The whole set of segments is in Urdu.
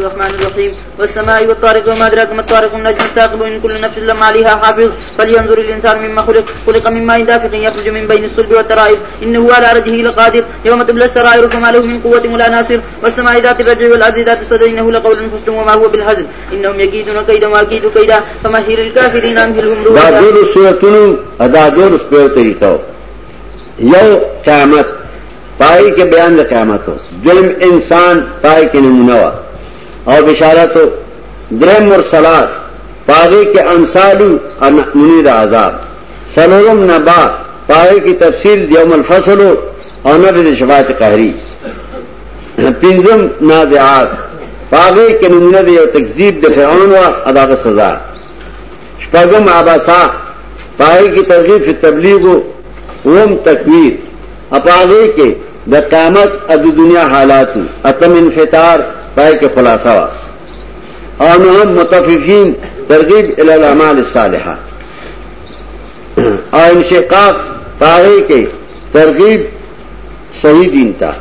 الرحمن الرحيم. والسماء والطارق وما أدراك ما الطارق النجم الثاقب إن كل نفس لما عليها حافظ. فلينظر الإنسان مما خلق. خلق من ماء دافق يخرج من بين الصلب والترائب. إنه على رجه لقادر. يوم تبلى السرائر فما له من قوة ولا ناصر. والسماء ذات الرجع والأرض ذات الصدر. إنه لقول فصل وما هو بالهزل. إنهم يكيدون كيدا وأكيد كيدا. فمهير الكافرين أمهلهم دا رويدا دور سورتونو ادا دور سپیو طریقہ یو قیامت. پائی کے بیان دا قیامت ہو. ظلم انسان پائی کے نمونہ اور بشارت ہو درم مرسلات پاگے کے انصالو اور منیر عذاب۔ سلورم نبا پاگے کی تفصیل یوم الفصل اور نبی شفاعت قہری۔ پنزم نازعات پاگے کے نمونہ دے تکذیب د و ادا کا سزا۔ شپگم آباسا پاگے کی ترغیب سے تبلیغ ہو اوم تکویر اپاگے کے دا قیامت اد دنیا حالات اتم انفطار پائے کے خلاصہ وا۔ اور ہم متفقین ترغیب العمال الصالحہ۔ اور انشقاق پاگے کے ترغیب صحیح دین تھا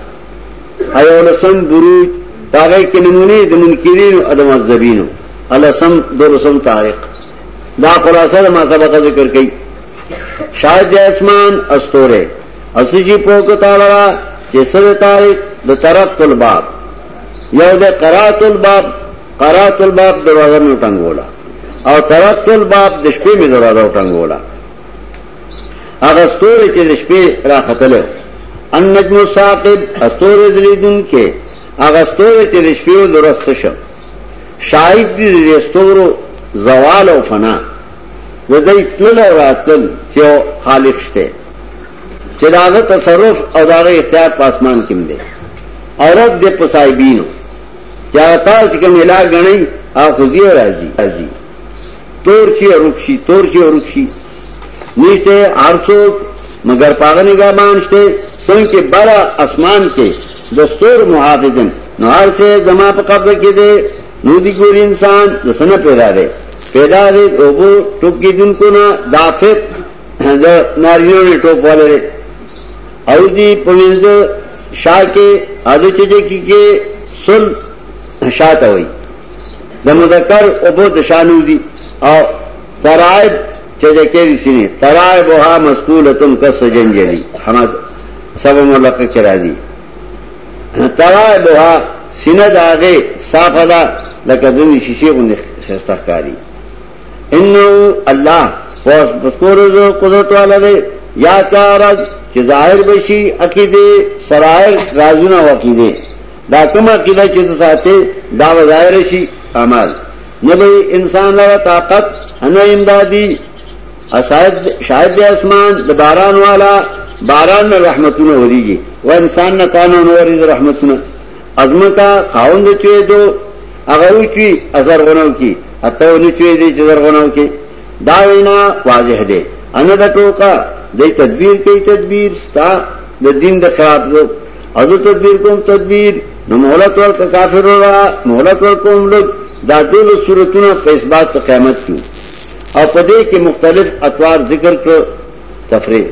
ایولسم بروج پاگے کے نمونے دمنکرین ادم الزبین۔ السم دو رسم تارق دا خلاصہ ما سبق ذکر کئی۔ شاید اسمان استورے۔ اسجی پوک تالرا جسد تارق دا ترقت الباب یو د قرات الباب قرات الباب دروازه نو ټنګولا او ترقت الباب د شپې می دروازه ټنګولا هغه ستوري چې د شپې را ختلو النجم الثاقب استوري دلیدون کې هغه ستوري چې د درست شو شاهد دي د زوال او فنا د دې ټول راتل چې خالق شته چې داغه تصرف او داغه اختیار پاسمان کې دی عورت دے د پسایبینو چاہتا کہ ملا گنئی آپ اور راضی راضی تور سی اور رکشی، تور سی اور رکشی۔ نیچتے آرسو مگر پاگنے کا مانچتے سن کے بڑا آسمان کے دستور محافظن۔ نہار سے جمع پہ قبض کے دے نودی گوری انسان دسن پیدا دے۔ پیدا دے روبو ٹوپ کی دن کو نہ دافت ناریوں نے ٹوپ والے رے اور جی پولیس شاہ کے آدھے چجے کی کے سل شاعت ہوئی۔ دمدکر ابو دشانو دی اور ترائب چجے کیری سینے۔ ترائب وہا مسکول تم کس جنجلی ہم سب ملک کرا دی ترائب وہا سند آگے صاف ادا لکدنی شیشے کو شستخکاری انہو اللہ پسکور قدرت والا دے۔ یا کارج کہ ظاہر بشی عقیدے، سرائر رازونا و عقیدے۔ دا کم عقیدہ چې ساتي دا وظاهر شي اعمال نبی انسان له طاقت ان امدادي اساید شاید د اسمان د باران والا، باران نه رحمتونه وريږي و انسان نه قانون وري رحمتونه ازمکا خاوند چوي دو هغه وی اثر غنو کی اته ونی چوي دي چې در غنو کی۔ دا وینا واضح ده ان د ټوکا دے تدبیر کئی تدبیر، ستا دین دا خراب ازو تدبیر کوم تدبیر، نو محلت ور کافر ہو رہا محلت ور کو ہم لوگ۔ دادل صورتوں پہ اس بات قیامت کیوں۔ اور پدے کے مختلف اطوار ذکر کر تفریح۔